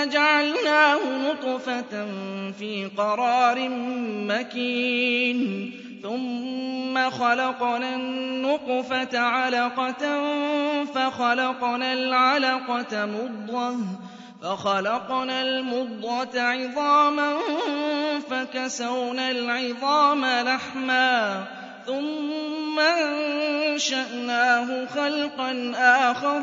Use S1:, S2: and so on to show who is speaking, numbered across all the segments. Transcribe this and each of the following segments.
S1: فجعلناه نطفة في قرار مكين. ثم خلقنا النطفة علقة فخلقنا العلقة مضغة فخلقنا المضغة عظاما فكسونا العظام لحما. ثم انشأناه خلقا آخر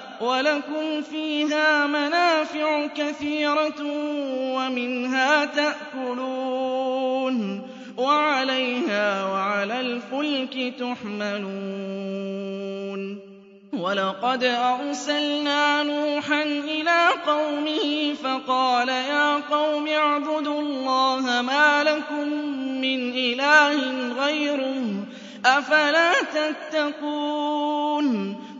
S1: وَلَكُمْ فِيهَا مَنَافِعُ كَثِيرَةٌ وَمِنْهَا تَأْكُلُونَ وَعَلَيْهَا وَعَلَى الْفُلْكِ تُحْمَلُونَ وَلَقَدْ أَرْسَلْنَا نُوحًا إِلَىٰ قَوْمِهِ فَقَالَ يَا قَوْمِ اعْبُدُوا اللَّهَ مَا لَكُم مِّنْ إِلَٰهٍ غَيْرُهُ أَفَلَا تَتَّقُونَ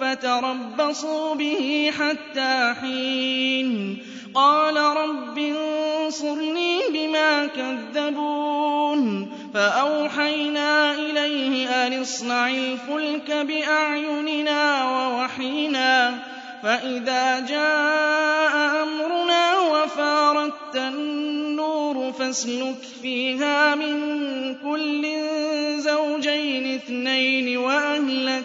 S1: فَتَرَبَّصُوا بِهِ حَتَّىٰ حِينٍ. قَالَ رَبِّ انصُرْنِي بِمَا كَذَّبُونِ. فَأَوْحَيْنَا إِلَيْهِ أَنِ اصْنَعِ الْفُلْكَ بِأَعْيُنِنَا وَوَحْيِنَا. فَإِذَا جَاءَ أَمْرُنَا وَفَارَتِ النُّورُ فَاسْلُكْ فِيهَا مِن كُلٍّ زَوْجَيْنِ اثْنَيْنِ وَأَهْلَكَ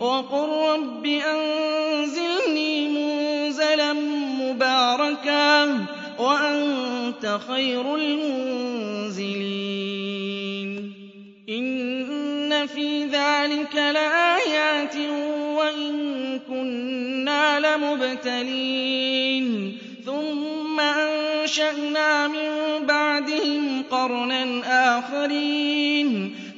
S1: وَقُل رَّبِّ أَنزِلْنِي مُنزَلًا مُّبَارَكًا وَأَنتَ خَيْرُ الْمُنزِلِينَ. إِنَّ فِي ذَلِكَ لَآيَاتٍ وَإِن كُنَّا لَمُبْتَلِينَ. ثُمَّ أَنشَأْنَا مِن بَعْدِهِمْ قَرْنًا آخَرِينَ.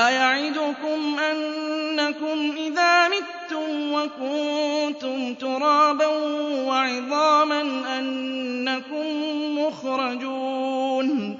S1: أَيَعِدُكُمْ أَنَّكُمْ إِذَا مِتُّمْ وَكُنتُمْ تُرَابًا وَعِظَامًا أَنَّكُم مُّخْرَجُونَ